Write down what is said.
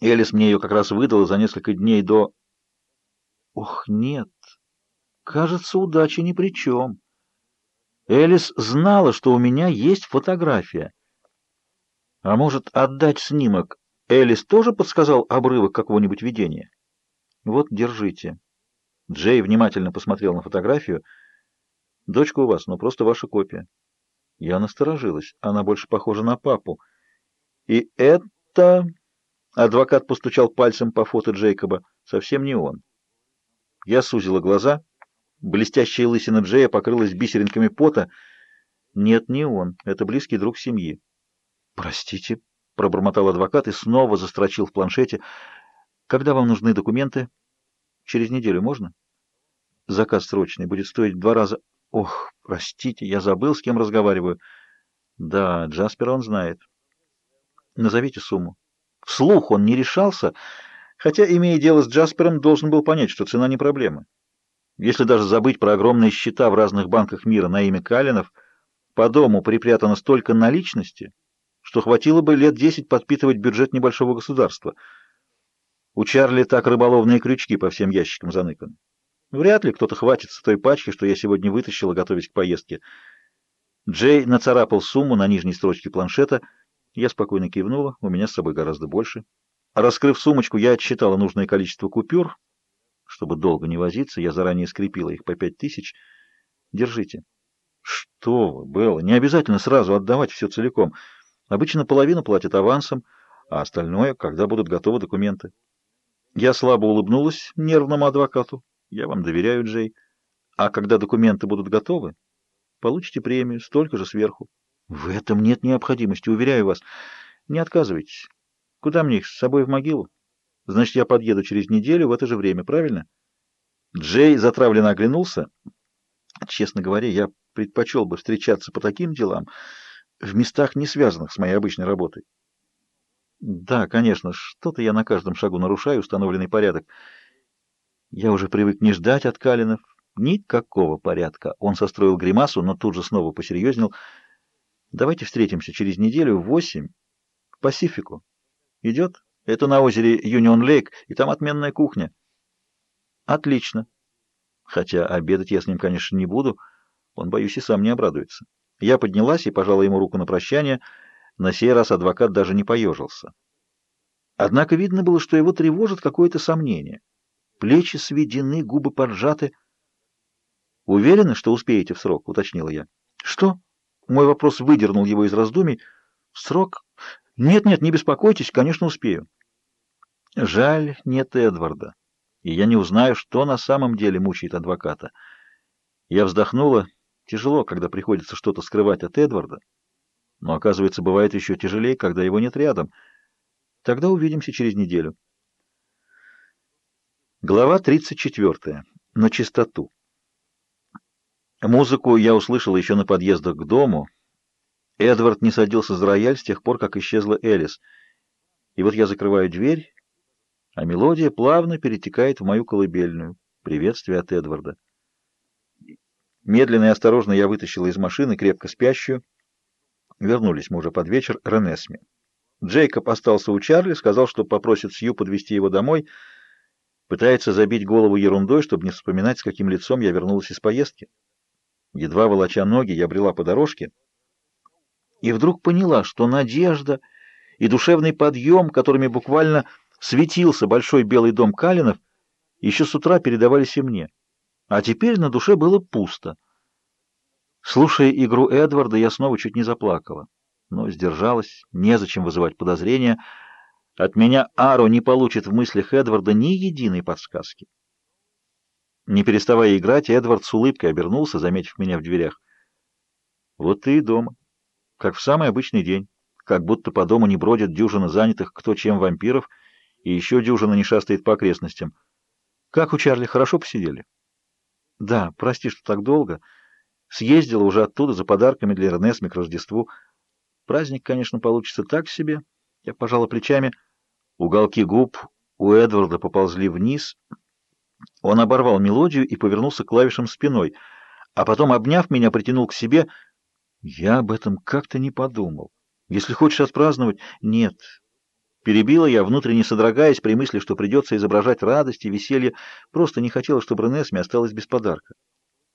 Элис мне ее как раз выдала за несколько дней до... Ох, нет. Кажется, удача ни при чем. Элис знала, что у меня есть фотография. А может, отдать снимок? Элис тоже подсказал обрывок какого-нибудь видения? Вот, держите. Джей внимательно посмотрел на фотографию. Дочка у вас, но просто ваша копия. Я насторожилась. Она больше похожа на папу. И это... Адвокат постучал пальцем по фото Джейкоба. Совсем не он. Я сузила глаза. Блестящая лысина Джея покрылась бисеринками пота. Нет, не он. Это близкий друг семьи. Простите, пробормотал адвокат и снова застрочил в планшете. Когда вам нужны документы? Через неделю можно? Заказ срочный, будет стоить два раза. Ох, простите, я забыл, с кем разговариваю. Да, Джаспер он знает. Назовите сумму. Вслух он не решался, хотя, имея дело с Джаспером, должен был понять, что цена не проблема. Если даже забыть про огромные счета в разных банках мира на имя Калинов, по дому припрятано столько наличности, что хватило бы лет десять подпитывать бюджет небольшого государства. У Чарли так рыболовные крючки по всем ящикам заныканы. Вряд ли кто-то хватится той пачки, что я сегодня вытащила, готовясь к поездке. Джей нацарапал сумму на нижней строчке планшета — я спокойно кивнула, у меня с собой гораздо больше. Раскрыв сумочку, я отсчитала нужное количество купюр. Чтобы долго не возиться, я заранее скрепила их по пять тысяч. Держите. Что вы, Белла, не обязательно сразу отдавать все целиком. Обычно половину платят авансом, а остальное, когда будут готовы документы. Я слабо улыбнулась нервному адвокату. Я вам доверяю, Джей. А когда документы будут готовы, получите премию, столько же сверху. В этом нет необходимости, уверяю вас. Не отказывайтесь. Куда мне их, с собой в могилу? Значит, я подъеду через неделю в это же время, правильно? Джей затравленно оглянулся. Честно говоря, я предпочел бы встречаться по таким делам в местах, не связанных с моей обычной работой. Да, конечно, что-то я на каждом шагу нарушаю установленный порядок. Я уже привык не ждать от Калинов никакого порядка. Он состроил гримасу, но тут же снова посерьезнел — Давайте встретимся через неделю в восемь к Пасифику. Идет? Это на озере Юнион Лейк, и там отменная кухня. Отлично. Хотя обедать я с ним, конечно, не буду. Он, боюсь, и сам не обрадуется. Я поднялась и пожала ему руку на прощание. На сей раз адвокат даже не поежился. Однако видно было, что его тревожит какое-то сомнение. Плечи сведены, губы поджаты. «Уверены, что успеете в срок?» — уточнила я. «Что?» Мой вопрос выдернул его из раздумий. Срок? Нет-нет, не беспокойтесь, конечно, успею. Жаль, нет Эдварда. И я не узнаю, что на самом деле мучает адвоката. Я вздохнула. Тяжело, когда приходится что-то скрывать от Эдварда. Но, оказывается, бывает еще тяжелее, когда его нет рядом. Тогда увидимся через неделю. Глава 34. На чистоту. Музыку я услышал еще на подъездах к дому. Эдвард не садился за рояль с тех пор, как исчезла Элис. И вот я закрываю дверь, а мелодия плавно перетекает в мою колыбельную. Приветствие от Эдварда. Медленно и осторожно я вытащила из машины крепко спящую. Вернулись мы уже под вечер Ренесме. Джейкоб остался у Чарли, сказал, что попросит Сью подвезти его домой. Пытается забить голову ерундой, чтобы не вспоминать, с каким лицом я вернулась из поездки. Едва волоча ноги, я брела по дорожке и вдруг поняла, что надежда и душевный подъем, которыми буквально светился большой белый дом Калинов, еще с утра передавались и мне. А теперь на душе было пусто. Слушая игру Эдварда, я снова чуть не заплакала. Но сдержалась, незачем вызывать подозрения. От меня Аро не получит в мыслях Эдварда ни единой подсказки. Не переставая играть, Эдвард с улыбкой обернулся, заметив меня в дверях. Вот ты и дома. Как в самый обычный день. Как будто по дому не бродят дюжина занятых кто чем вампиров, и еще дюжина не шастает по окрестностям. Как у Чарли, хорошо посидели? Да, прости, что так долго. Съездила уже оттуда за подарками для Эрнесми к Рождеству. Праздник, конечно, получится так себе. Я пожала плечами. Уголки губ у Эдварда поползли вниз — он оборвал мелодию и повернулся к клавишам спиной, а потом, обняв меня, притянул к себе. Я об этом как-то не подумал. Если хочешь отпраздновать... Нет. Перебила я, внутренне содрогаясь при мысли, что придется изображать радость и веселье, просто не хотела, чтобы Ренесме осталась без подарка.